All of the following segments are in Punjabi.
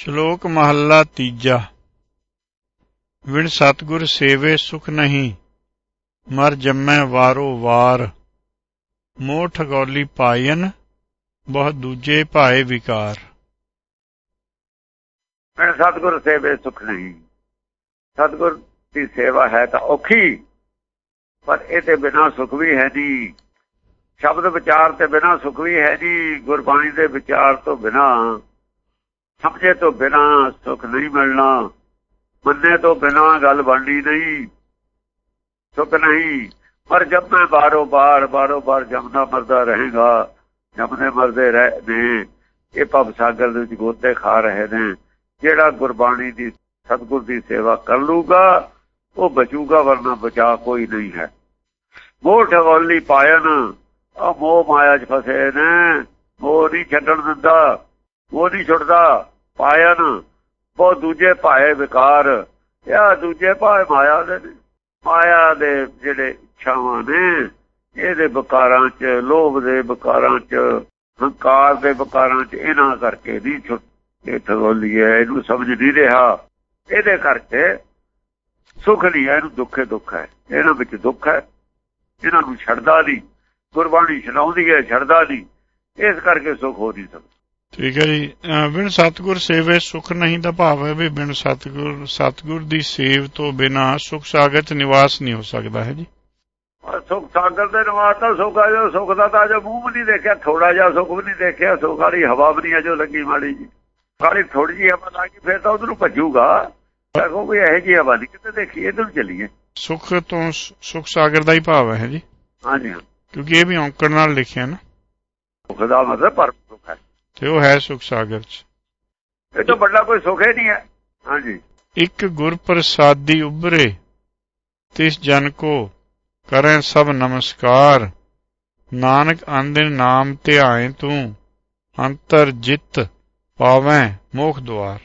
ਸ਼ਲੋਕ ਮਹੱਲਾ ਤੀਜਾ। ਵਿਣ ਸਤਗੁਰ ਸੇਵੇ ਸੁਖ ਨਹੀਂ, ਮਰ ਜੰਮੈ ਵਾਰੋ ਵਾਰ। ਮੋਹ ਠਗੌਲੀ ਪਾਇਨ ਬਹੁਤ ਦੂਜੇ ਭਾਏ ਵਿਕਾਰ। ਮੈਂ ਸਤਗੁਰ ਸੇਵੇ ਸੁਖ ਨਹੀਂ, ਸਤਗੁਰ ਦੀ ਸੇਵਾ ਹੈ ਤਾਂ ਔਖੀ, ਪਰ ਇਹ ਤੇ ਬਿਨਾ ਸੁਖ ਵੀ ਹੈ ਨਹੀਂ। ਸ਼ਬਦ ਵਿਚਾਰ ਤੇ ਬਿਨਾ ਸੁਖ ਵੀ ਹੈ ਜੀ ਗੁਰਬਾਣੀ ਦੇ ਵਿਚਾਰ ਤੋਂ ਬਿਨਾ ਸਮਝੇ ਤੋਂ ਬਿਨਾ ਸੁਖ ਨਹੀਂ ਮਿਲਣਾ, ਮੰਨੇ ਤੋਂ ਬਿਨਾ ਗੱਲ ਬਣਨੀ ਨਹੀਂ। ਸੁਖ ਨਹੀਂ, ਪਰ ਜਦ ਮੈਂ ਬਾਰੋ ਬਾਰ ਬਾਰੋ ਬਾਰ ਜਮਦਾ ਮਰਦਾ ਰਹੇਗਾ, ਜਮਦੇ ਮਰਦੇ ਰਹੇ ਨੇ, ਇਹ ਭਵ ਸਾਗਰ ਦੇ ਵਿੱਚ ਗੋਤੇ ਖਾ ਰਹੇ ਨੇ, ਜਿਹੜਾ ਗੁਰਬਾਣੀ ਦੀ, ਸਤਗੁਰ ਦੀ ਸੇਵਾ ਕਰ ਲੂਗਾ ਉਹ ਬਚੂਗਾ, ਵਰਨਾ ਬਚਾ ਕੋਈ ਨਹੀਂ ਹੈ। ਮੋਹ ਠਗੋਲੀ ਪਾਇਨ ਆ ਮੋਹ ਮਾਇਆ 'ਚ ਫਸੇ ਨੇ, ਮੋਹ ਨਹੀਂ ਛੱਡਣ ਦਿੰਦਾ। ਉਹ ਨਹੀਂ ਛੁੱਟਦਾ ਪਾਇਨ, ਉਹ ਦੂਜੇ ਭਾਏ ਵਿਕਾਰ। ਇਹ ਦੂਜੇ ਭਾਏ ਮਾਇਆ ਦੇ ਮਾਇਆ ਦੇ ਜਿਹੜੇ ਇੱਛਾਵਾਂ ਨੇ, ਇਹਦੇ ਵਿਕਾਰਾਂ 'ਚ, ਲੋਭ ਦੇ ਵਿਕਾਰਾਂ 'ਚ, ਹੰਕਾਰ ਦੇ ਵਿਕਾਰਾਂ 'ਚ ਇਹਨਾਂ ਕਰਕੇ ਨਹੀਂ ਛੁੱਟ ਇਹ ਠਗੋਲੀ ਇਹਨੂੰ ਸਮਝ ਨਹੀਂ ਰਿਹਾ। ਇਹਦੇ ਕਰਕੇ ਸੁਖ ਨਹੀਂ ਹੈ, ਇਹਨੂੰ ਦੁੱਖੇ ਦੁੱਖ ਹੈ। ਇਹਨਾਂ ਵਿੱਚ ਦੁੱਖ ਹੈ। ਇਹਨਾਂ ਨੂੰ ਛੱਡਦਾ ਨਹੀਂ। ਗੁਰਬਾਣੀ ਛਡਾਉਂਦੀ ਹੈ, ਛੱਡਦਾ ਨਹੀਂ। ਇਸ ਕਰਕੇ ਸੁਖ ਹੋ ਨਹੀਂ ਸਕਦਾ। ਠੀਕ ਹੈ ਜੀ। ਬਿਨ ਸਤਗੁਰ ਸੇਵੇ ਸੁਖ ਨਹੀਂ ਦਾ ਭਾਵ ਹੈ ਵੀ ਬਿਨ ਸਤਗੁਰ ਸਤਗੁਰ ਦੀ ਸੇਵ ਤੋਂ ਬਿਨਾ ਸੁਖ ਸਾਗਰ ਚ ਨਿਵਾਸ ਨਹੀਂ ਹੋ ਸਕਦਾ ਹੈ ਜੀ। ਸੁਖ ਸਾਗਰ ਦੇ ਨਿਵਾਸ ਤਾਂ ਸੁਖ ਆ ਜੋ ਸੁਖ ਦਾ ਤਾਂ ਜੋ ਮੂੰਹ ਵੀ ਨਹੀਂ ਦੇਖਿਆ ਥੋੜਾ ਜਿਹਾ ਸੁਖ ਵੀ ਨਹੀਂ ਦੇਖਿਆ ਸੁਖ ਵਾਲੀ ਹਵਾ ਵੀ ਨਹੀਂ ਜੋ ਲੱਗੀ ਮਾੜੀ ਜੀ ਖਾਲੀ ਥੋੜੀ ਜਿਹੀ ਹਵਾ ਲੱਗੀ ਫਿਰ ਤਾਂ ਉਧਰੋਂ ਭੱਜੂਗਾ। ਦੇਖੋ ਵੀ ਇਹੋ ਜਿਹੀ ਹਵਾ ਨਹੀਂ ਕਿਤੇ ਦੇਖੀ ਇਧਰ ਚੱਲੀਏ। ਸੁਖ ਤੋਂ ਸੁਖ ਸਾਗਰ ਦਾ ਹੀ ਭਾਵ ਹੈ ਜੀ। ਹਾਂਜੀ ਕਿਉਂਕਿ ਇਹ ਵੀ ਔਂਕੜ ਨਾਲ ਲਿਖਿਆ ਨਾ। ਸੁਖ ਦਾ ਮਤਲਬ ਪਰ ਸੁਖ ਹੈ। ਤੇ ਉਹ ਹੈ ਸੁਖ ਸਾਗਰ ਚ। ਇਹ ਤੋਂ ਵੱਡਾ ਕੋਈ ਸੁਖ ਹੀ ਨਹੀਂ ਹੈ। ਹਾਂਜੀ। ਇੱਕ ਗੁਰ ਪ੍ਰਸਾਦੀ ਉਬਰੇ ਤਿਸ ਜਨ ਕੋ ਕਰੈ ਸਭ ਨਮਸਕਾਰ। ਨਾਨਕ ਅੰਦਿਨ ਨਾਮ ਧਿਆਏ ਤੂੰ ਅੰਤਰ ਜਿਤ ਪਾਵੈ ਮੋਖ ਦਵਾਰ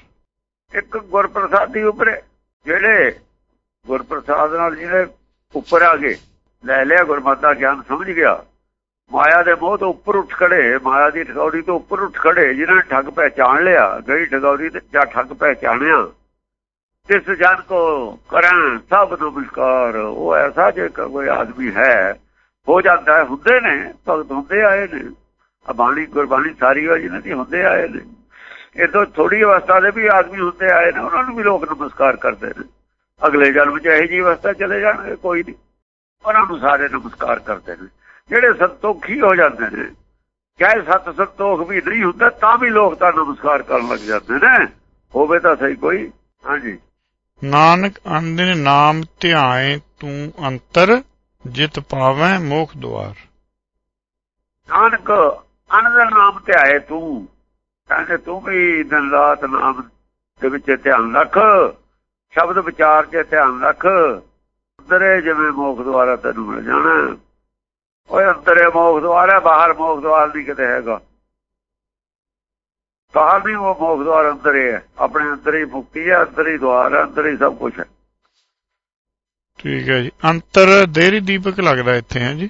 ਇੱਕ ਗੁਰ ਪ੍ਰਸਾਦੀ ਉਪਰੇ ਜਿਹੜੇ ਗੁਰ ਪ੍ਰਸਾਦ ਨਾਲ ਜਿਹਨੇ ਉੱਪਰ ਆ ਗਏ ਲੈ ਲਿਆ ਗੁਰਮਤਿ ਗਿਆਨ ਸਮਝ ਗਿਆ। ਮਾਇਆ ਦੇ ਮੋਹ ਤੋਂ ਉੱਪਰ ਉੱਠ ਖੜੇ, ਮਾਇਆ ਦੀ ਠਗੌੜੀ ਤੋਂ ਉੱਪਰ ਉੱਠ ਖੜੇ, ਜਿਨ੍ਹਾਂ ਨੇ ਠੱਗ ਪਹਿਚਾਣ ਲਿਆ ਗਈ ਠਗੌੜੀ ਤੇ ਜਾਂ ਠੱਗ ਪਹਿਚਾਨਿਆ ਤਿਸ ਜਨ ਕੋ ਕਰਾਂ ਸਭ ਨਮਸਕਾਰ। ਉਹ ਐਸਾ ਜੇ ਕੋਈ ਆਦਮੀ ਹੈ, ਹੋ ਜਾਂਦਾ ਹੁੰਦੇ ਨੇ, ਭਗਤ ਹੁੰਦੇ ਆਏ ਨੇ। ਆ ਬਾਣੀ ਗੁਰਬਾਣੀ ਸਾਰੀ ਹੋ ਜਿਹਨਾਂ ਦੀ ਹੁੰਦੇ ਆਏ ਨੇ। ਇਹ ਤੋਂ ਥੋੜੀ ਅਵਸਥਾ ਦੇ ਵੀ ਆਦਮੀ ਹੁੰਦੇ ਆਏ ਨੇ, ਉਹਨਾਂ ਨੂੰ ਵੀ ਲੋਕ ਨਮਸਕਾਰ ਕਰਦੇ ਨੇ। ਅਗਲੇ ਜਨਮ 'ਚ ਇਹੋ ਜੀ ਅਵਸਥਾ ਚਲੇ ਜਾਣਗੇ, ਕੋਈ ਨਹੀਂ। ਉਹਨਾਂ ਨੂੰ ਸਾਰੇ ਨਮਸਕਾਰ ਕਰਦੇ ਨੇ। ਜਿਹੜੇ ਸੰਤੋਖੀ ਹੋ ਜਾਂਦੇ ਨੇ ਚਾਹੇ ਸਤ ਸੰਤੋਖ ਵੀ ਨਹੀਂ ਹੁੰਦਾ ਤਾਂ ਵੀ ਲੋਕ ਤਾਂ ਨਮਸਕਾਰ ਕਰਨ ਲੱਗ ਜਾਂਦੇ ਨੇ। ਹੋਵੇ ਤਾਂ ਸਹੀ ਕੋਈ। ਹਾਂਜੀ। ਨਾਨਕ ਅੰਦਿਨ ਨਾਮ ਧਿਆਏ ਤੂੰ ਅੰਤਰ ਜਿਤ ਪਾਵੈ ਮੋਖ ਦੁਆਰ। ਨਾਨਕ ਅਨੰਦ ਨਾਮ ਧਿਆਏ ਤੂੰ। ਕਹਿੰਦੇ ਤੂੰ ਵੀ ਦਿਨ ਰਾਤ ਨਾਮ ਦੇ ਵਿੱਚ ਧਿਆਨ ਰੱਖ ਸ਼ਬਦ ਵਿਚਾਰ 'ਚ ਧਿਆਨ ਰੱਖ। ਅੰਦਰੇ ਜਿਵੇਂ ਮੋਖ ਦੁਆਰਾ ਤੈਨੂੰ ਮਿਲ ਜਾਣਾ। ਓਏ ਅੰਦਰੇ ਮੋਖ ਦੁਆਰ ਹੈ ਬਾਹਰ ਮੋਖ ਦੁਆਰ ਨਹੀਂ ਕਿਤੇ ਹੈਗਾ। ਬਾਹਰ ਵੀ ਉਹ ਮੋਖ ਦੁਆਰ ਅੰਦਰ ਹੈ ਆਪਣੇ ਅੰਦਰ ਹੀ ਮੁਕਤੀ ਹੈ ਅੰਦਰ ਹੀ ਦੁਆਰ ਹੈ ਅੰਦਰ ਹੀ ਸਭ ਕੁਝ ਹੈ। ਠੀਕ ਹੈ ਜੀ। ਅੰਤਰ ਦੇਰੀ ਦੀਪਕ ਲੱਗਦਾ ਇੱਥੇ ਹੈ ਜੀ?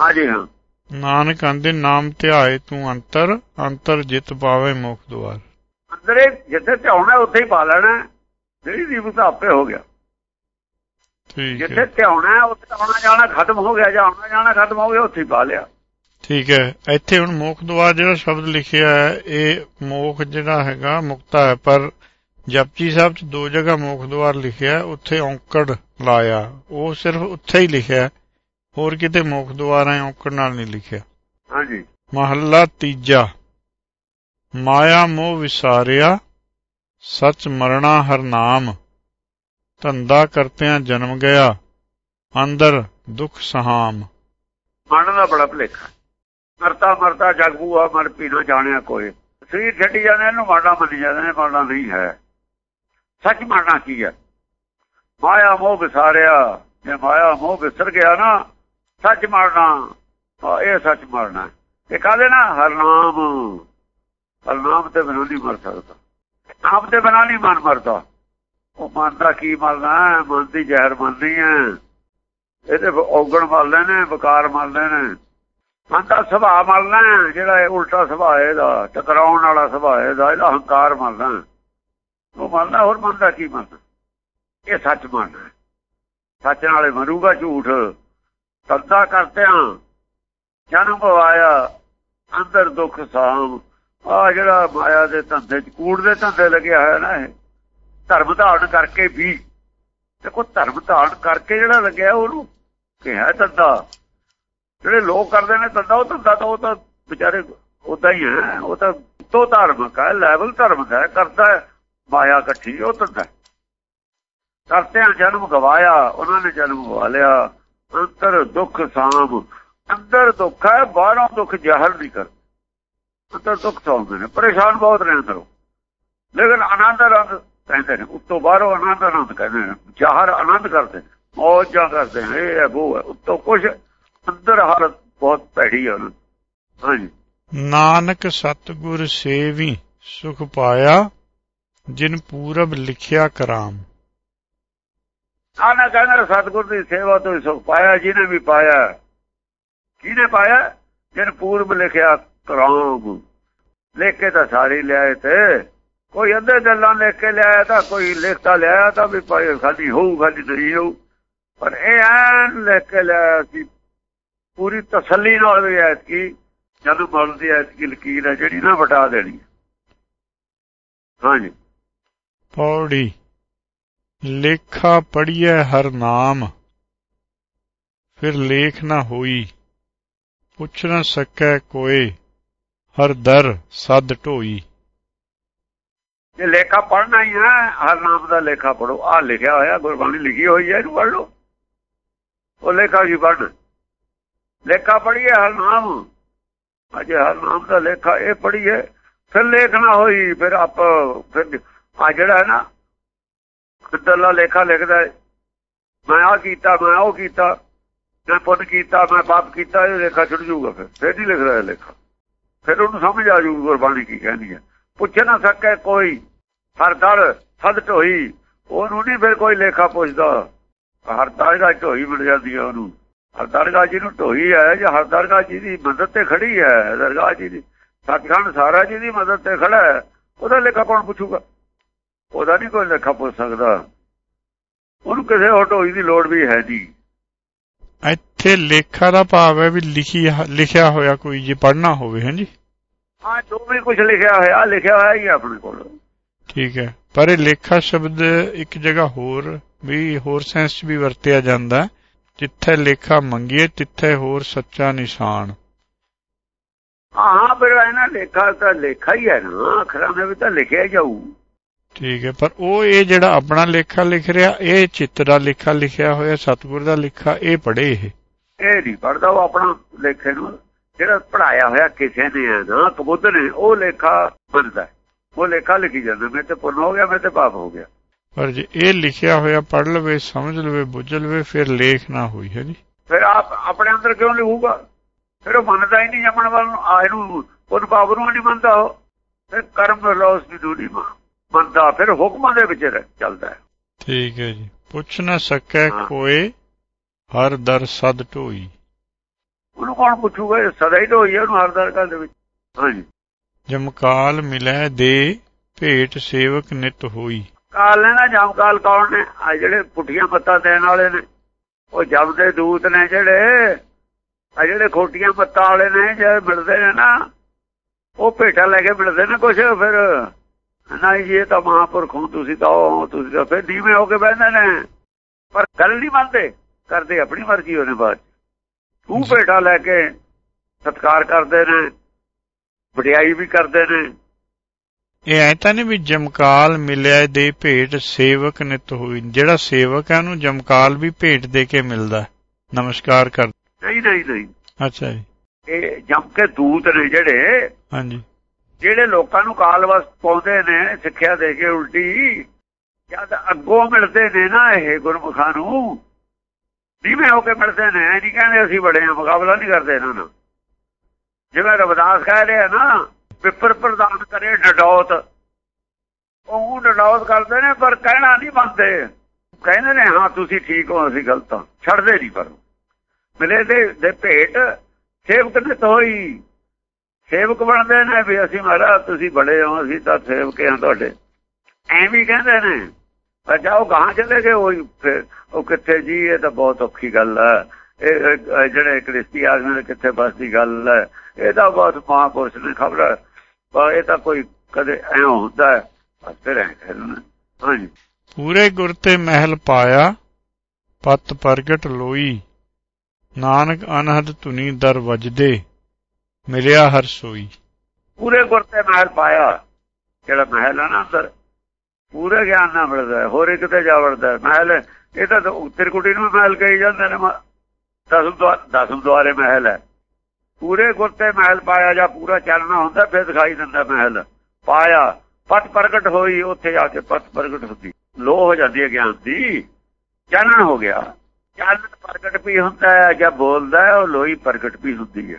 ਹਾਂਜੀ ਹਾਂ। ਨਾਨਕ ਆਂਦੇ ਨਾਮ ਧਿਆਏ ਤੂੰ ਅੰਤਰ ਅੰਤਰ ਜਿਤ ਪਾਵੇ ਮੁਖ ਦੁਆਰ ਅੰਦਰੇ ਜਿੱਥੇ ਧਿਆਉਣਾ ਉੱਥੇ ਹੀ ਪਾ ਲੈਣਾ ਜਿਹੜੀ ਦੀਪਕ ਤਾਂ ਆਪੇ ਹੋ ਗਿਆ। ਜਿੱਥੇ ਧਿਆਉਣਾ ਉੱਥੇ ਆਉਣਾ ਜਾਣਾ ਖਤਮ ਹੋ ਗਿਆ ਜਾਂ ਆਉਣਾ ਜਾਣਾ ਖਤਮ ਹੋ ਗਿਆ ਉੱਥੇ ਹੀ ਪਾ ਲਿਆ। ਠੀਕ ਹੈ। ਇੱਥੇ ਹੁਣ ਮੋਖ ਦੁਆਰ ਜਿਹੜਾ ਸ਼ਬਦ ਲਿਖਿਆ ਹੈ ਇਹ ਮੋਖ ਜਿਹੜਾ ਹੈਗਾ ਮੁਕਤਾ ਹੈ ਪਰ ਜਪਜੀ ਸਾਹਿਬ ਚ ਦੋ ਜਗ੍ਹਾ ਮੋਖ ਦੁਆਰ ਲਿਖਿਆ ਉੱਥੇ ਔਂਕੜ ਲਾਇਆ। ਉਹ ਸਿਰਫ ਉੱਥੇ ਹੀ ਲਿਖਿਆ ਹੋਰ ਕਿਤੇ ਮੋਖ ਦੁਆਰ ਔਂਕੜ ਨਾਲ ਨਹੀਂ ਲਿਖਿਆ। ਹਾਂਜੀ। ਮਹੱਲਾ ਤੀਜਾ। ਮਾਇਆ ਮੋਹ ਵਿਸਾਰਿਆ ਸਚ ਮਰਣਾ ਹਰ ਨਾਮ। ਧੰਦਾ ਕਰਤਿਆਂ ਜਨਮ ਗਿਆ। ਅੰਦਰ ਦੁੱਖ ਸਹਾਮ। ਮਨ ਦਾ ਬੜਾ ਭਲੇਖਾ। ਮਰਤਾ ਮਰਤਾ ਜਗ ਬੂਆ ਮਰ ਪੀਣਾ ਜਾਣਿਆ ਕੋਈ ਸਰੀਰ ਛੱਡੀ ਜਾਂਦੇ ਇਹਨੂੰ ਮਾੜਾ ਮੰਨੀ ਜਾਂਦੇ ਨੇ, ਮਾੜਾ ਨਹੀਂ ਹੈ। ਸੱਚ ਮੰਨਣਾ ਕੀ ਹੈ? ਮਾਇਆ ਮੋਹ ਵਿਸਾਰਿਆ। ਜੇ ਮਾਇਆ ਮੋਹ ਵਿਸਰ ਗਿਆ ਨਾ, ਸੱਚ ਮੰਨਣਾ ਇਹ ਸੱਚ ਮੰਨਣਾ ਇਹ ਕਾਹਦੇ ਨਾ ਹਰਨਾਮ ਹਰਨਾਮ ਤੇ ਬਿਨਾਂ ਨਹੀਂ ਮਰ ਸਕਦਾ। ਨਾਮ ਤੇ ਬਿਨਾਂ ਨਹੀਂ ਮਨ ਮਰਦਾ। ਉਹ ਮਨ ਦਾ ਕੀ ਮਰਨਾ ਮਨ ਦੀ ਜ਼ਹਿਰ ਮੰਨਦੀ ਹੈ ਇਹਦੇ ਔਗਣ ਮਰਦੇ ਨੇ, ਵਿਕਾਰ ਮਰਦੇ ਨੇ। ਮਨ ਦਾ ਸੁਭਾਅ ਮੰਨਣਾ ਜਿਹੜਾ ਇਹ ਉਲਟਾ ਸੁਭਾਅ ਇਹਦਾ, ਟਕਰਾਉਣ ਵਾਲਾ ਸੁਭਾਅ ਇਹਦਾ ਇਹਦਾ ਹੰਕਾਰ ਮੰਨਣਾ ਉਹ ਮੰਨਦਾ, ਹੋਰ ਮੰਨਦਾ ਕੀ ਮੰਨਦਾ? ਇਹ ਸੱਚ ਮੰਨਣਾ ਸੱਚ ਨਾਲੇ ਮਰੂਗਾ ਝੂਠ। ਸੱਦਾ ਕਰਤਿਆਂ ਜਨਮ ਆਇਆ, ਅੰਦਰ ਦੁੱਖ ਸਾਮ ਆ ਜਿਹੜਾ ਮਾਇਆ ਦੇ ਧੰਦੇ ਚ, ਕੂੜ ਦੇ ਧੰਦੇ ਲੱਗਿਆ ਹੋਇਆ ਨਾ ਇਹ। ਧਰਮ ਧਾਰਨ ਕਰਕੇ ਵੀ। ਦੇਖੋ ਧਰਮ ਧਾਰਨ ਕਰਕੇ ਜਿਹੜਾ ਲੱਗਿਆ, ਉਹਨੂੰ ਕਿਹਾ ਧੰਦਾ। ਜਿਹੜੇ ਲੋਕ ਕਰਦੇ ਨੇ ਧੰਦਾ, ਉਹ ਧੰਦਾ ਤਾਂ ਉਹ ਤਾਂ ਵਿਚਾਰੇ ਉਦਾਂ ਹੀ ਹੈ। ਉਹ ਤਾਂ ਤੋ ਧਾਰਮਿਕ ਹੈ ਲੈਵਲ ਧਰਮ ਹੈ, ਕਰਦਾ ਮਾਇਆ ਇਕੱਠੀ, ਉਹ ਧੰਦਾ ਕਰਤਿਆਂ ਜਨਮ ਗਵਾਇਆ, ਉਹਨਾਂ ਨੇ ਜਨਮ ਗਵਾ ਲਿਆ। ਅੰਦਰ ਦੁੱਖ ਸਾਮ ਅੰਦਰ ਦੁੱਖ ਹੈ, ਬਾਹਰੋਂ ਦੁੱਖ ਜ਼ਾਹਰ ਨਹੀਂ ਕਰ ਅੰਦਰ ਦੁੱਖ ਸੌਂਦੇ ਨੇ, ਪਰੇਸ਼ਾਨ ਬਹੁਤ ਰਹਿੰਦੇ ਨੇ ਲੇਕਿਨ ਆਨੰਦ ਰੰਗ ਕਹਿੰਦੇ ਨੇ ਉੱਤੋਂ ਬਾਹਰੋਂ ਆਨੰਦ ਆਨੰਦ ਕਹਿੰਦੇ ਨੇ ਜ਼ਾਹਰ ਆਨੰਦ ਕਰਦੇ ਮੌਜਾਂ ਕਰਦੇ ਨੇ ਇਹ ਹੈ ਉਹ ਹੈ ਉੱਤੋਂ ਕੁਝ ਅੰਦਰ ਹਾਲਤ ਬਹੁਤ ਭੈੜੀ ਹੈ ਉਹਨਾਂ ਹਾਂਜੀ। ਨਾਨਕ ਸਤਗੁਰ ਸੇਵੀ ਸੁਖ ਪਾਇਆ ਜਿਨ ਪੂਰਬ ਲਿਖਿਆ ਕਰਾਮ। ਆਨਾ ਕਹਿੰਦਾ ਸਤਗੁਰ ਦੀ ਸੇਵਾ ਤੋਂ ਸੁਖ ਪਾਇਆ ਜਿਹਨੇ ਵੀ ਪਾਇਆ ਕਿਹਨੇ ਪਾਇਆ ਜਿਨ ਪੂਰਬ ਲਿਖਿਆ ਕਰਾਮ। ਲਿਖ ਕੇ ਤਾਂ ਸਾਰੇ ਲਿਆਏ ਤੇ ਕੋਈ ਅੱਧੇ ਗੱਲਾਂ ਲਿਖ ਕੇ ਲਿਆਇਆ ਤਾਂ ਕੋਈ ਲਿਖਤਾ ਲਿਆਇਆ ਤਾਂ ਵੀ ਭਾਈ ਖਾਲੀ ਹੋਊ ਖਾਲੀ ਨਹੀਂ ਹੋਊ। ਪਰ ਇਹ ਐਨ ਲਿਖ ਕੇ ਲਿਆਇਆ ਸੀ, ਪੂਰੀ ਤਸੱਲੀ ਨਾਲ ਵੀ ਐਤ ਕੀ ਜਦੋਂ ਬੋਲਦੀ ਐਤ ਕੀ ਲਕੀਰ ਹੈ ਜਿਹੜੀ ਨਾ ਵਟਾ ਦੇਣੀ ਹਾਂਜੀ। ਪੌੜੀ, ਲੇਖਾ ਪੜੀਐ ਹਰ ਨਾਮ, ਫਿਰ ਲੇਖ ਨਾ ਹੋਈ, ਪੁੱਛ ਨਾ ਸਕੈ ਕੋਏ, ਹਰ ਦਰ ਸਦ ਢੋਈ। ਜੇ ਲੇਖਾ ਪੜਨਾ ਹੀ ਹੈ, ਹਰ ਨਾਮ ਦਾ ਲੇਖਾ ਪੜੋ ਆ ਲਿਖਿਆ ਹੋਇਆ, ਗੁਰਬਾਣੀ ਲਿਖੀ ਹੋਈ ਹੈ, ਇਹਨੂੰ ਪੜ ਲਓ। ਉਹ ਲੇਖਾ ਜੀ ਪੜਨਾ ਲੇਖਾ ਪੜੀਏ ਹਰ ਨਾਮ। ਅਜੇ ਹਰ ਨਾਮ ਦਾ ਲੇਖਾ ਇਹ ਪੜੀਏ ਫਿਰ ਲੇਖ ਨਾ ਹੋਈ, ਫਿਰ ਆਪ, ਫਿਰ ਆ ਜਿਹੜਾ ਹੈ ਨਾ ਕਿੱਦਲਾ ਲੇਖਾ ਲਿਖਦਾ ਮੈਂ ਆ ਕੀਤਾ, ਮੈਂ ਉਹ ਕੀਤਾ, ਮੈਂ ਪੁੱਤ ਕੀਤਾ, ਮੈਂ ਪਾਪ ਕੀਤਾ, ਇਹ ਲੇਖਾ ਛੁੱਟ ਜਾਊਗਾ ਫਿਰ। ਫਿਰ ਨਹੀਂ ਲਿਖਦਾ ਰਿਹਾ ਲੇਖਾ। ਫਿਰ ਉਹਨੂੰ ਸਮਝ ਆ ਜੂ ਗੁਰਬਾਣੀ ਕੀ ਕਹਿੰਦੀ ਹੈ। ਪੁੱਛ ਨਾ ਸਕੇ ਕੋਈ। ਹਰ ਦਰ ਸਦ ਢੋਈ, ਉਹਨੂੰ ਨਹੀਂ ਫਿਰ ਕੋਈ ਲੇਖਾ ਪੁੱਛਦਾ। ਹਰ ਦਰਗਾਹ ਢੋਈ ਮਿਲ ਜਾਂਦੀ ਹੈ ਉਹਨੂੰ। ਹਰ ਦਰਗਾਹ ਜੀ ਨੂੰ ਢੋਈ ਹੈ ਜਾਂ ਹਰ ਦਰਗਾਹ ਜੀ ਦੀ ਮਦਦ ਤੇ ਖੜੀ ਹੈ ਦਰਗਾਹ ਜੀ ਦੀ ਸਤਖੰਡ ਸਾਰਾ ਜੀ ਦੀ ਮਦਦ ਤੇ ਖੜਾ ਹੈ, ਉਹਦਾ ਲੇਖਾ ਕੌਣ ਪੁੱਛੂਗਾ? ਉਹਦਾ ਨਹੀਂ ਕੋਈ ਲੇਖਾ ਪੁੱਛ ਸਕਦਾ। ਉਹਨੂੰ ਕਿਸੇ ਹੋਰ ਢੋਈ ਦੀ ਲੋੜ ਵੀ ਹੈ ਨਹੀਂ ਇੱਥੇ ਲੇਖਾ ਦਾ ਭਾਵ ਹੈ ਵੀ ਲਿਖੀ ਲਿਖਿਆ ਹੋਇਆ ਕੋਈ ਜੇ ਪੜਨਾ ਹੋਵੇ, ਹਾਂਜੀ? ਹਾਂ ਜੋ ਵੀ ਕੁਝ ਲਿਖਿਆ ਹੋਇਆ ਲਿਖਿਆ ਹੋਇਆ ਹੀ ਆਪਣੇ ਕੋਲ। ਠੀਕ ਹੈ। ਪਰ ਇਹ ਲੇਖਾ ਸ਼ਬਦ ਇੱਕ ਜਗ੍ਹਾ ਹੋਰ ਵੀ ਹੋਰ ਸੈਂਸ 'ਚ ਵੀ ਵਰਤਿਆ ਜਾਂਦਾ ਜਿੱਥੇ ਲੇਖਾ ਮੰਗੀਏ ਤਿੱਥੇ ਹੋਰ ਸੱਚਾ ਨਿਸ਼ਾਨ। ਹਾਂ ਫਿਰ ਇਹਨਾਂ ਲੇਖਾ ਤਾਂ ਲੇਖਾ ਹੀ ਹੈ ਨਾ। ਅੱਖਰਾਂ ਦੇ ਵਿੱਚ ਤਾਂ ਲਿਖਿਆ ਜਾਊ। ਠੀਕ ਹੈ। ਪਰ ਉਹ ਇਹ ਜਿਹੜਾ ਆਪਣਾ ਲੇਖਾ ਲਿਖ ਰਿਹਾ ਇਹ ਚਿੱਤ ਦਾ ਲੇਖਾ ਲਿਖਿਆ ਹੋਇਆ ਸਤਿਗੁਰ ਦਾ ਲੇਖਾ ਇਹ ਪੜੇ ਇਹ। ਇਹ ਨਹੀਂ ਪੜਦਾ ਉਹ ਆਪਣਾ ਲੇਖੇ ਨੂੰ। ਜਿਹੜਾ ਪੜਾਇਆ ਹੋਇਆ ਕਿਸੇ ਨੇ ਹੈ ਨਾ ਕਬੂਤ ਨੇ ਉਹ ਲੇਖਾ ਬਣਦਾ ਉਹ ਲੇਖਾ ਲਿਖੀ ਜਾਂਦਾ ਮੈਂ ਤੇ ਪੁੰਨ ਹੋ ਗਿਆ ਮੈਂ ਤੇ ਪਾਪ ਹੋ ਗਿਆ। ਪਰ ਜੇ ਇਹ ਲਿਖਿਆ ਹੋਇਆ ਪੜ ਲਵੇ ਸਮਝ ਲਵੇ ਬੁੱਝ ਲਵੇ ਫਿਰ ਲੇਖ ਨਾ ਹੋਈ ਹੈ ਜੀ? ਫਿਰ ਆਪ ਆਪਣੇ ਅੰਦਰ ਕਿਉਂ ਲਿਖੂਗਾ ਫਿਰ ਉਹ ਮੰਨਦਾ ਹੀ ਨਹੀਂ ਜੰਮਣ ਵਾਲ ਨੂੰ ਆ ਇਹਨੂੰ ਪੁੰਨ ਪਾਪ ਨੂੰ ਨਹੀਂ ਮੰਨਦਾ ਉਹ। ਫਿਰ ਕਰਮ ਲੋਸ ਦੀ ਦੂਰੀ ਮੰਨਦਾ ਫਿਰ ਹੁਕਮਾਂ ਦੇ ਵਿੱਚ ਚੱਲਦਾ ਠੀਕ ਹੈ ਜੀ। ਪੁੱਛ ਨਾ ਸਕੈ ਕੋਏ ਹਰ ਦਰ ਸਦ ਢੋਈ। ਉਹਨੂੰ ਕੌਣ ਪੁੱਛੂਗਾ? ਸਦਾ ਹੀ ਢੋਈ ਹੈ ਉਹਨੂੰ ਹਰ ਦਰ ਦੇ ਵਿੱਚ। ਹਾਂਜੀ। ਜਮਕਾਲ ਮਿਲੈ ਦੇ ਭੇਟ ਸੇਵਕ ਨਿਤ ਹੋਈ। ਕਾਲ ਨੇ ਨਾ ਜਮਕਾਲ ਕੌਣ ਨੇ? ਆ ਜਿਹੜੇ ਪੁੱਠੀਆਂ ਪੱਤਾ ਦੇਣ ਵਾਲੇ ਨੇ। ਉਹ ਜਮ ਦੇ ਦੂਤ ਨੇ ਜਿਹੜੇ ਆ ਜਿਹੜੇ ਖੋਟੀਆਂ ਪੱਤਾ ਵਾਲੇ ਨੇ ਜਿਹੜੇ ਮਿਲਦੇ ਨੇ ਨਾ ਉਹ ਭੇਟਾ ਲੈ ਕੇ ਮਿਲਦੇ ਨੇ ਕੁਛ ਫਿਰ ਨਹੀਂ ਜੀ ਇਹ ਤਾਂ ਮਹਾਪੁਰਖ ਹੋ ਤੁਸੀਂ ਤਾਂ ਉਹ ਤੁਸੀਂ ਤਾਂ ਫਿਰ ਦੀਵੇਂ ਹੋ ਕੇ ਬੈਠਦੇ ਨੇ। ਪਰ ਗੱਲ ਨਹੀਂ ਮੰਨਦੇ। ਕਰਦੇ ਆਪਣੀ ਮਰਜ਼ੀ ਉਹਨੇ ਬਾਅਦ। ਤੂੰ ਭੇਟਾ ਲੈ ਕੇ ਸਤਕਾਰ ਕਰਦੇ ਨੇ ਵਡਿਆਈ ਵੀ ਕਰਦੇ ਨੇ। ਇਹ ਐ ਤਾਂ ਨਹੀਂ ਵੀ ਜਮਕਾਲ ਮਿਲਿਆ ਦੇ ਭੇਟ ਸੇਵਕ ਨਿਤ ਹੋਈ। ਜਿਹੜਾ ਸੇਵਕ ਹੈ ਉਹਨੂੰ ਜਮਕਾਲ ਵੀ ਭੇਟ ਦੇ ਕੇ ਮਿਲਦਾ। ਨਮਸਕਾਰ ਕਰ ਨਹੀਂ ਨਹੀਂ ਨਹੀਂ। ਅੱਛਾ ਜੀ। ਇਹ ਜਮ ਕੇ ਦੂਤ ਨੇ ਜਿਹੜੇ ਹਾਂਜੀ। ਜਿਹੜੇ ਲੋਕਾਂ ਨੂੰ ਕਾਲ ਵਸ ਪਾਉਂਦੇ ਨੇ ਸਿੱਖਿਆ ਦੇ ਕੇ ਉਲਟੀ ਜਦ ਅੱਗੋਂ ਮਿਲਦੇ ਨੇ ਨਾ ਇਹ ਗੁਰਮੁਖਾਂ ਨੂੰ ਦੀਵੇਂ ਹੋ ਕੇ ਮਿਲਦੇ ਨੇ ਨਹੀਂ ਕਹਿੰਦੇ ਅਸੀਂ ਬੜੇ ਆ, ਮੁਕਾਬਲਾ ਨਹੀਂ ਕਰਦੇ ਇਹਨਾਂ ਨਾਲ। ਜਿਵੇਂ ਰਵਿਦਾਸ ਕਹਿ ਰਿਹਾ ਨਾ ਪਿੱਪਰ ਪ੍ਰਦਾਨ ਕਰੇ ਡਡੌਤ। ਉਹ ਡਡੌਤ ਕਰਦੇ ਨੇ, ਪਰ ਕਹਿਣਾ ਨਹੀਂ ਮੰਨਦੇ ਕਹਿੰਦੇ ਨੇ, ਹਾਂ, ਤੁਸੀਂ ਠੀਕ ਹੋ, ਅਸੀਂ ਗਲਤ ਹਾਂ। ਛੱਡਦੇ ਨਹੀਂ ਪਰ। ਮਿਲੇ ਤੇ ਦੇ ਭੇਟ, ਸੇਵਕ ਨੇ ਤੋਈ। ਸੇਵਕ ਬਣਦੇ ਨੇ, ਵੀ ਅਸੀਂ ਮਹਾਰਾਜ, ਤੁਸੀਂ ਬੜੇ ਹੋ, ਅਸੀਂ ਤਾਂ ਸੇਵਕ ਹਾਂ ਤੁਹਾਡੇ। ਐਵੇਂ ਕਹਿੰਦੇ ਨੇ। ਪਰ ਜਾਓ ਗਾਂ ਚਲੇ ਗਏ ਉਹ ਫਿਰ ਉਹ ਕਿੱਥੇ ਜੀ ਇਹ ਤਾਂ ਬਹੁਤ ਔਖੀ ਗੱਲ ਹੈ। ਇਹ ਜਿਹੜੇ ਕ੍ਰਿਸਤੀ ਆਦਮੀ ਨੇ ਕਿੱਥੇ ਬਸਦੀ ਗੱਲ ਹੈ। ਇਹ ਤਾਂ ਬਹੁਤ ਮਹਾਂਪੁਰਸ਼ ਨੇ ਖਬਰ ਪਰ ਇਹ ਤਾਂ ਕੋਈ ਕਦੇ ਐ ਹੁੰਦਾ ਹੈ ਫਿਰ ਹਾਂਜੀ। ਪੂਰੇ ਗੁਰ ਤੇ ਮਹਿਲ ਪਾਇਆ ਪਤ ਪ੍ਰਗਟ ਲੋਈ। ਨਾਨਕ ਅਨਹਦ ਧੁਨੀ ਦਰ ਵਜਦੇ ਮਿਲਿਆ ਹਰ ਸੋਈ। ਪੂਰੇ ਗੁਰ ਤੇ ਮਹਿਲ ਪਾਇਆ ਜਿਹੜਾ ਮਹਿਲ ਹੈ ਨਾ ਅੰਦਰ ਪੂਰੇ ਗਿਆਨ ਨਾਲ ਮਿਲਦਾ ਹੋਰ ਇੱਕ ਤੇ ਜਾ ਵੜਦਾ ਮਹਿਲ ਇਹ ਤਾਂ ਤਿਰਕੁਟੀ ਨੂੰ ਮਹਿਲ ਕਹੀ ਜਾਂਦੇ ਨੇ ਦਸਮ ਦਸਮ ਦੁਆਰੇ ਮਹਿਲ ਹੈ। ਪੂਰੇ ਗੁਰ ਤੇ ਮਹਿਲ ਪਾਇਆ ਜਾਂ ਪੂਰਾ ਚੱਲਣਾ ਹੁੰਦਾ ਫਿਰ ਦਿਖਾਈ ਦਿੰਦਾ ਮਹਿਲ। ਪਾਇਆ ਪਤ ਪ੍ਰਗਟ ਹੋਈ ਉੱਥੇ ਜਾ ਕੇ ਪਤ ਪ੍ਰਗਟ ਹੁੰਦੀ। ਲੋ ਹੋ ਜਾਂਦੀ ਹੈ ਗਿਆਨ ਦੀ। ਚਾਨਣ ਹੋ ਗਿਆ। ਚਾਨਣ ਪ੍ਰਗਟ ਵੀ ਹੁੰਦਾ ਹੈ ਜਾਂ ਬੋਲਦਾ ਹੈ ਉਹ ਲੋਈ ਪ੍ਰਗਟ ਵੀ ਹੁੰਦੀ ਹੈ।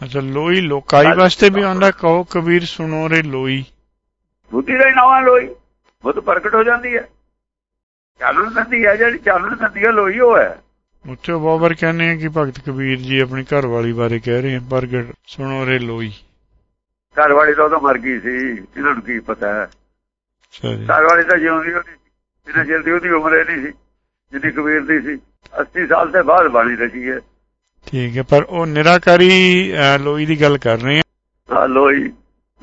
ਅੱਛਾ ਲੋਈ ਲੋਕਾਈ ਵਾਸਤੇ ਵੀ ਆਉਂਦਾ ਕਹੋ ਕਬੀਰ ਸੁਣੋ ਰੇ ਲੋਈ ਬੁੱਧੀ ਦਾ ਨਾਮ ਲੋਈ ਬੁੱਧ ਪ੍ਰਗਟ ਹੋ ਜਾਂਦੀ ਹੈ। ਚਾਨਣ ਦਿੰਦੀ ਹੈ ਜਿਹੜੀ ਚਾਨਣ ਦਿੰਦੀ ਹੈ ਲੋਈ ਉਹ ਹੈ। ਉੱਥੇ ਬਾਬਰ ਕਹਿੰਦੇ ਆ ਕਿ ਭਗਤ ਕਬੀਰ ਜੀ ਆਪਣੀ ਘਰ ਵਾਲੀ ਬਾਰੇ ਕਹਿ ਰਹੇ ਆ ਪ੍ਰਗਟ ਸੁਣੋ ਰੇ ਲੋਈ। ਘਰ ਵਾਲੀ ਤਾਂ ਉਹ ਮਰ ਗਈ ਸੀ ਇਹਨਾਂ ਨੂੰ ਕੀ ਪਤਾ ਹੈ। ਘਰ ਵਾਲੀ ਤਾਂ ਜਿਉਂਦੀ ਹੋਣੀ ਸੀ ਇਹਨਾਂ ਜਲਦੀ ਉਹਦੀ ਉਮਰ ਨਹੀਂ ਸੀ ਜਿੰਨੀ ਕਬੀਰ ਦੀ ਸੀ 80 ਸਾਲ ਤੇ ਬਾਅਦ ਬਾਣੀ ਰਚੀ ਹੈ। ਠੀਕ ਹੈ ਪਰ ਉਹ ਨਿਰਾਕਾਰੀ ਲੋਈ ਦੀ ਗੱਲ ਕਰ ਰਹੇ ਆ। ਲੋਈ।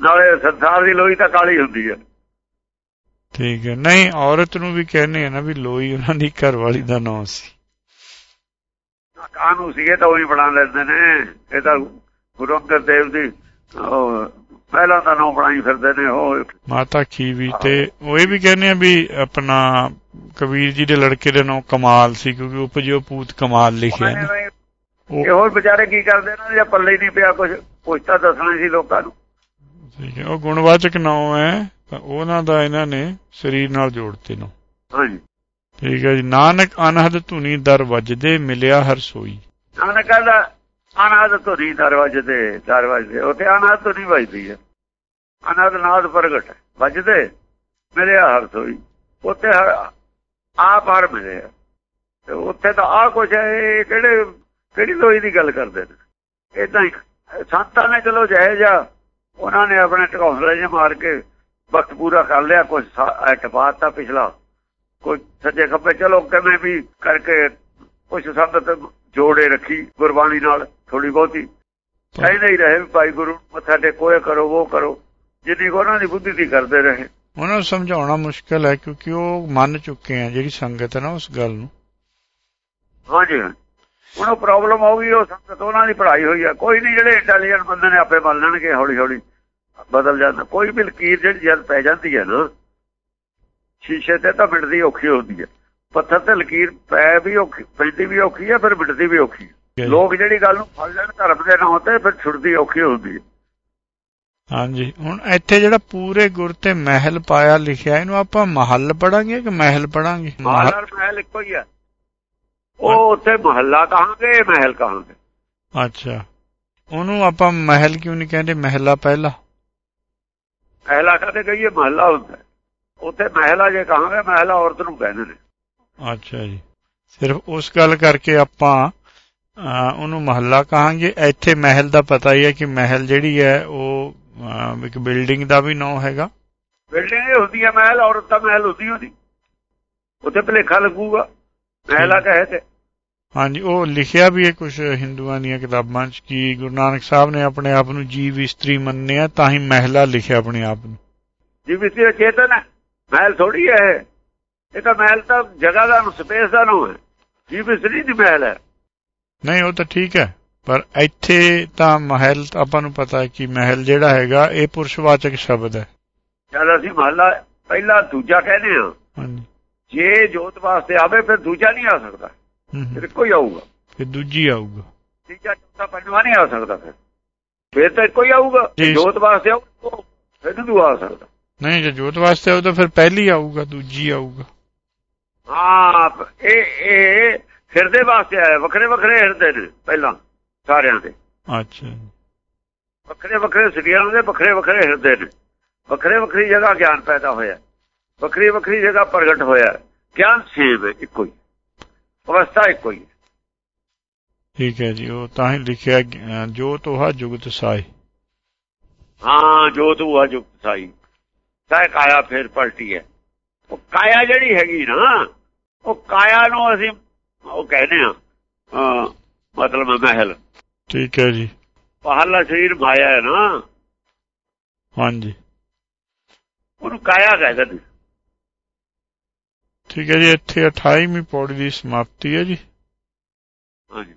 ਨਾਲੇ ਸੰਸਾਰ ਦੀ ਲੋਈ ਤਾਂ ਕਾਲੀ ਹੁੰਦੀ ਹੈ। ਠੀਕ ਹੈ। ਨਹੀਂ ਔਰਤ ਨੂੰ ਵੀ ਕਹਿੰਦੇ ਆ ਨਾ ਵੀ ਲੋਈ ਉਹਨਾਂ ਦੀ ਘਰ ਵਾਲੀ ਦਾ ਨਾਮ ਸੀ। ਕਾਨੂੰ ਸੀਗੇ ਤਾਂ ਉਹੀ ਬਣਾ ਲੈਂਦੇ ਨੇ। ਇਹ ਤਾਂ ਗੁਰੂ ਅੰਗਦ ਦੇਵ ਦੀ ਪਹਿਲਾਂ ਤਾਂ ਨਾਮ ਬਣਾਈ ਫਿਰਦੇ ਨੇ ਉਹ। ਮਾਤਾ ਖੀਵੀ ਤੇ ਉਹ ਇਹ ਵੀ ਕਹਿੰਦੇ ਆ ਵੀ ਆਪਣਾ ਕਬੀਰ ਜੀ ਦੇ ਲੜਕੇ ਦੇ ਨਾਮ ਕਮਾਲ ਸੀ ਕਿਉਂਕਿ ਉਪਜੋ ਪੂਤ ਕਮਾਲ ਲਿਖਿਆ ਨਾ। ਇਹ ਹੋਰ ਵਿਚਾਰੇ ਕੀ ਕਰਦੇ ਨੇ? ਜੇ ਪੱਲੇ ਨਹੀਂ ਪਿਆ ਕੁਝ ਕੁਝ ਤਾਂ ਦੱਸਣਾ ਸੀ ਲੋਕਾਂ ਨੂੰ। ਠੀਕ ਹੈ। ਉਹ ਗੁਣਵਾਚਕ ਨਾਮ ਹੈ। ਉਹਨਾਂ ਦਾ ਇਹਨਾਂ ਨੇ ਸਰੀਰ ਨਾਲ ਜੋੜਤੇ ਨੂੰ। ਹਾਂਜੀ। ਠੀਕ ਹੈ ਜੀ। ਨਾਨਕ ਅਨਹਦ ਧੁਨੀ ਦਰ ਵੱਜਦੇ ਮਿਲਿਆ ਹਰ ਸੋਈ। ਨਾਨਕ ਕਹਿੰਦਾ ਅਨਹਦ ਧੁਨੀ ਦਰ ਵੱਜਦੇ ਦਰ ਵੱਜਦੇ। ਉੱਥੇ ਅਨਹਦ ਧੁਨੀ ਵੱਜਦੀ ਹੈ। ਅਨਹਦ ਨਾਦ ਪ੍ਰਗਟ ਵੱਜਦੇ ਮਿਲਿਆ ਹਰ ਸੋਈ। ਉੱਥੇ ਆਪ ਹਰ ਮਿਲਿਆ ਤੇ ਉੱਥੇ ਤਾਂ ਆ ਕੁਝ ਹੈ ਕਿਹੜੇ ਕਿਹੜੀ ਲੋਈ ਦੀ ਗੱਲ ਕਰਦੇ ਨੇ? ਇਦਾਂ ਹੀ ਸੰਤਾਂ ਨੇ ਚਲੋ ਜਾਇ ਜਾ ਉਹਨਾਂ ਨੇ ਆਪਣੇ ਢਕੌਂਸਲੇ ਜੇ ਮਾਰ ਕੇ ਵਕਤ ਪੂਰਾ ਕਰ ਲਿਆ ਕੁਝ ਐਟਪਾਤਾ ਪਿਛਲਾ। ਕੋਈ ਸੱਜੇ ਖੱਬੇ ਚਲੋ ਕਿਵੇਂ ਵੀ ਕਰਕੇ ਕੁਝ ਸੰਗਤ ਜੋੜੇ ਰੱਖੀ ਗੁਰਬਾਣੀ ਨਾਲ ਥੋੜੀ ਬਹੁਤੀ। ਕਹਿੰਦੇ ਹੀ ਰਹੇ ਭਾਈ ਗੁਰੂ ਮੱਥਾ ਟੇਕੋਏ ਕਰੋ ਉਹ ਕਰੋ। ਜਿੱਦੀ ਉਹਨਾਂ ਦੀ ਬੁੱਧੀ ਦੀ ਕਰਦੇ ਰਹੇ। ਉਹਨਾਂ ਨੂੰ ਸਮਝਾਉਣਾ ਮੁਸ਼ਕਲ ਹੈ ਕਿਉਂਕਿ ਉਹ ਮੰਨ ਚੁੱਕੇ ਆ ਜਿਹੜੀ ਸੰਗਤ ਹੈ ਨਾ ਉਸ ਗੱਲ ਨੂੰ। ਹਾਂਜੀ ਉਹਨਾਂ ਪ੍ਰੋਬਲਮ ਹੋ ਗਈ ਉਹ ਸੰਗਤ ਉਹਨਾਂ ਦੀ ਪੜ੍ਹਾਈ ਹੋਈ ਹੈ ਕੋਈ ਨਹੀਂ ਜਿਹੜੇ ਇੰਟੈਲੀਜੈਂਟ ਬੰਦੇ ਨੇ ਆਪੇ ਮੰਨ ਲੈਣਗੇ ਹੌਲੀ ਹੌਲੀ ਬਦਲ ਜਾਂਦਾ। ਕੋਈ ਵੀ ਲਕੀਰ ਜਿਹੜੀ ਜਦ ਪੈ ਜਾਂਦੀ ਹੈ ਨਾ ਸ਼ੀਸ਼ੇ ਤੇ ਤਾਂ ਮਿਟਦੀ ਔਖੀ ਹੁੰਦੀ ਹੈ। ਪੱਥਰ ਤੇ ਲਕੀਰ ਪੈ ਵੀ ਔਖੀ ਪੈਂਦੀ ਵੀ ਔਖੀ ਹੈ ਫਿਰ ਮਿਟਦੀ ਵੀ ਔਖੀ ਲੋਕ ਜਿਹੜੀ ਗੱਲ ਨੂੰ ਫੜ ਲੈਣ ਧਰਮ ਦੇ ਨਾਂ ਤੇ ਫਿਰ ਛੁੱਟਦੀ ਔਖੀ ਹੁੰਦੀ ਹੈ। ਹਾਂਜੀ। ਹੁਣ ਇੱਥੇ ਜਿਹੜਾ ਪੂਰੇ ਗੁਰ ਤੇ ਮਹਿਲ ਪਾਇਆ ਲਿਖਿਆ ਇਹਨੂੰ ਆਪਾਂ ਮਹੱਲ ਪੜਾਂਗੇ ਕਿ ਮਹਿਲ ਪੜਾਂਗੇ? ਮਹੱਲ ਮਹਿਲ ਇੱਕੋ ਹੀ ਹੈ। ਉਹ ਉੱਥੇ ਮਹੱਲਾ ਕਹਾਂਗੇ ਮਹਿਲ ਕਹਾਂਗੇ। ਅੱਛਾ। ਉਹਨੂੰ ਆਪਾਂ ਮਹਿਲ ਕਿਉਂ ਨਹੀਂ ਕਹਿੰਦੇ? ਮਹਿਲਾ ਪਹਿਲਾ। ਪਹਿਲਾ ਕਹਦੇ ਕਹੀਏ ਮਹੱਲਾ ਹੁੰਦਾ। ਉੱਥੇ ਮਹਿਲਾ ਜੇ ਕਹਾਂਗੇ ਮਹਿਲਾ ਔਰਤ ਨੂੰ ਕਹਿੰਦੇ ਨੇ। ਅੱਛਾ ਜੀ। ਸਿਰਫ ਉਸ ਗੱਲ ਕਰਕੇ ਆਪਾਂ ਉਹਨੂੰ ਮਹੱਲਾ ਕਹਾਂਗੇ। ਇੱਥੇ ਮਹਿਲ ਦਾ ਪਤਾ ਹੀ ਹੈ ਕਿ ਮਹਿਲ ਜਿਹੜੀ ਹੈ ਉਹ ਇੱਕ ਬਿਲਡਿੰਗ ਦਾ ਵੀ ਨਾਮ ਹੈਗਾ। ਬਿਲਡਿੰਗ ਇਹ ਹੁੰਦੀ ਹੈ ਮਹਿਲ ਔਰਤ ਦਾ ਮਹਿਲ ਹੁੰਦੀ ਹੁੰਦੀ ਉੱਥੇ ਭਲੇਖਾ ਲੱਗੂਗਾ। ਮਹਿਲਾ ਕਹੇ ਤੇ। ਹਾਂਜੀ ਉਹ ਲਿਖਿਆ ਵੀ ਹੈ ਕੁਝ ਹਿੰਦੂਆਂ ਦੀਆਂ ਕਿਤਾਬਾਂ 'ਚ ਕਿ ਗੁਰੂ ਨਾਨਕ ਸਾਹਿਬ ਨੇ ਆਪਣੇ ਆਪ ਨੂੰ ਜੀਵ ਇਸਤਰੀ ਮੰਨਿਆ ਤਾਂ ਹੀ ਮਹਿਲਾ ਲਿਖਿਆ ਆਪਣੇ ਆਪ ਨੂੰ। ਜੀਵ ਇਸਤਰੀ ਚੇਤਨ ਹੈ ਮਹਿਲ ਥੋੜੀ ਹੈ ਇਹ। ਤਾਂ ਮਹਿਲ ਤਾਂ ਜਗ੍ਹਾ ਦਾ ਸਪੇਸ ਦਾ ਨਾਮ ਹੈ। ਜੀਵ ਇਸਤਰੀ ਦੀ ਮਹਿਲ ਹੈ। ਨਹੀਂ ਉਹ ਤਾਂ ਠੀਕ ਹੈ ਪਰ ਇੱਥੇ ਤਾਂ ਮਹਿਲ ਆਪਾਂ ਨੂੰ ਪਤਾ ਹੈ ਕਿ ਮਹਿਲ ਜਿਹੜਾ ਹੈਗਾ ਇਹ ਪੁਰਸ਼ਵਾਚਕ ਸ਼ਬਦ ਹੈ। ਜਦ ਅਸੀਂ ਮਹੱਲਾ ਪਹਿਲਾ ਦੂਜਾ ਕਹਿੰਦੇ ਹਾਂ। ਜੇ ਜੋਤ ਵਾਸਤੇ ਆਵੇ ਫਿਰ ਦੂਜਾ ਨਹੀਂ ਆ ਸਕਦਾ। ਫਿਰ ਕੋਈ ਆਊਗਾ। ਫਿਰ ਦੂਜੀ ਆਊਗਾ। ਤੀਜਾ ਚੌਥਾ ਪੰਜਵਾਂ ਨਹੀਂ ਆ ਸਕਦਾ ਫਿਰ। ਫਿਰ ਤਾਂ ਕੋਈ ਆਊਗਾ। ਜੋਤ ਵਾਸਤੇ ਆਊਗਾ ਫਿਰ ਦੂ ਆ ਸਕਦਾ? ਨਹੀਂ ਜੇ ਜੋਤ ਵਾਸਤੇ ਆਊ ਤਾਂ ਫਿਰ ਪਹਿਲੀ ਆਊਗਾ ਦੂਜੀ ਆਊਗਾ। ਹਾਂ ਇਹ ਇਹ ਹਿਰਦੇ ਵਾਸਤੇ ਆਇਆ ਵੱਖਰੇ ਵੱਖਰੇ ਹਿਰਦੇ ਨੇ ਪਹਿਲਾਂ ਸਾਰਿਆਂ ਦੇ। ਅੱਛਾ ਵੱਖਰੇ ਵੱਖਰੇ ਸਰੀਰਾਂ ਦੇ ਵੱਖਰੇ ਵੱਖਰੇ ਹਿਰਦੇ ਨੇ। ਵੱਖਰੇ ਵੱਖਰੀ ਜਗ੍ਹਾ ਗਿਆਨ ਪੈਦਾ ਹੋਇਆ। ਵੱਖਰੀ ਵੱਖਰੀ ਜਗ੍ਹਾ ਪ੍ਰਗਟ ਹੋਇਆ। ਗਿਆਨ ਸੇਵ ਇੱਕੋ ਹੀ। ਅਵਸਥਾ ਇੱਕੋ ਹੀ ਠੀਕ ਹੈ ਜੀ ਉਹ ਤਾਂ ਹੀ ਲਿਖਿਆ ਜੋ ਤੋਹਾ ਜੁਗਤ ਸਾਈ। ਹਾਂ ਜੋ ਤੂੰ ਆ ਜੁਗਤ ਸਾਈ। ਤਾਂ ਕਾਇਆ ਫੇਰ ਪਲਟੀ ਹੈ। ਉਹ ਕਾਇਆ ਜਿਹੜੀ ਹੈਗੀ ਨਾ ਉਹ ਕਾਇਆ ਨੂੰ ਅਸੀਂ ਉਹ ਕਹਿੰਦੇ ਆ ਮਤਲਬ ਮਹਿਲ। ਠੀਕ ਹੈ ਜੀ। ਬਾਹਰਲਾ ਸਰੀਰ ਮਾਇਆ ਹੈ ਨਾ। ਹਾਂਜੀ। ਉਹਨੂੰ ਕਾਇਆ ਕਹਿੰਦੇ ਠੀਕ ਹੈ ਜੀ ਇੱਥੇ 28ਵੀਂ ਪੌੜੀ ਦੀ ਸਮਾਪਤੀ ਹੈ ਜੀ। ਹਾਂਜੀ।